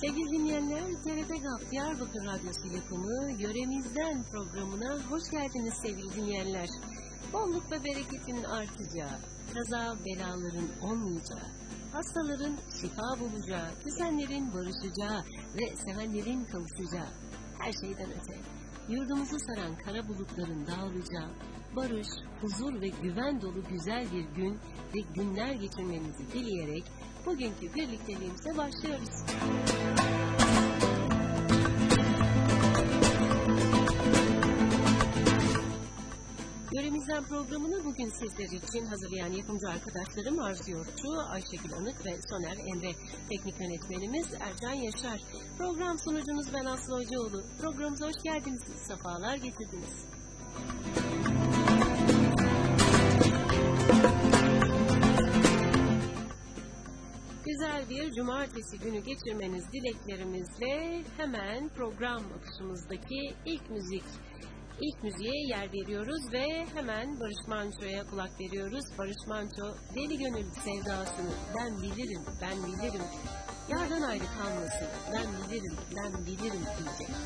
Sevgili dinleyenler, TRT GAP Diyarbakır Radyosu yapımı Yöremizden programına hoş geldiniz sevgili dinleyenler. Bolluk ve bereketin artacağı, kaza belaların olmayacağı, hastaların şifa bulacağı, küsenlerin barışacağı ve sevenlerin kavuşacağı, her şeyden öte, yurdumuzu saran kara bulutların dağılacağı, barış, huzur ve güven dolu güzel bir gün ve günler geçirmenizi dileyerek bugünkü birlikteliğimize başlıyoruz. Yöremizden programını bugün sizler için hazırlayan yapımcı arkadaşlarım Arzu Yorkçu, Ayşegül Anık ve Soner Emre. Teknik yönetmenimiz Ercan Yaşar. Program sunucunuz ben Aslı Hocaoğlu. Programımıza hoş geldiniz, sefalar getirdiniz. Güzel bir cumartesi günü geçirmeniz dileklerimizle hemen program akışımızdaki ilk müzik ilk müziğe yer veriyoruz ve hemen Barış Manço'ya kulak veriyoruz. Barış Manço deli gönül sevdasını ben bilirim, ben bilirim. Yardan ayrı kalmasın, ben bilirim, ben bilirim diyecek.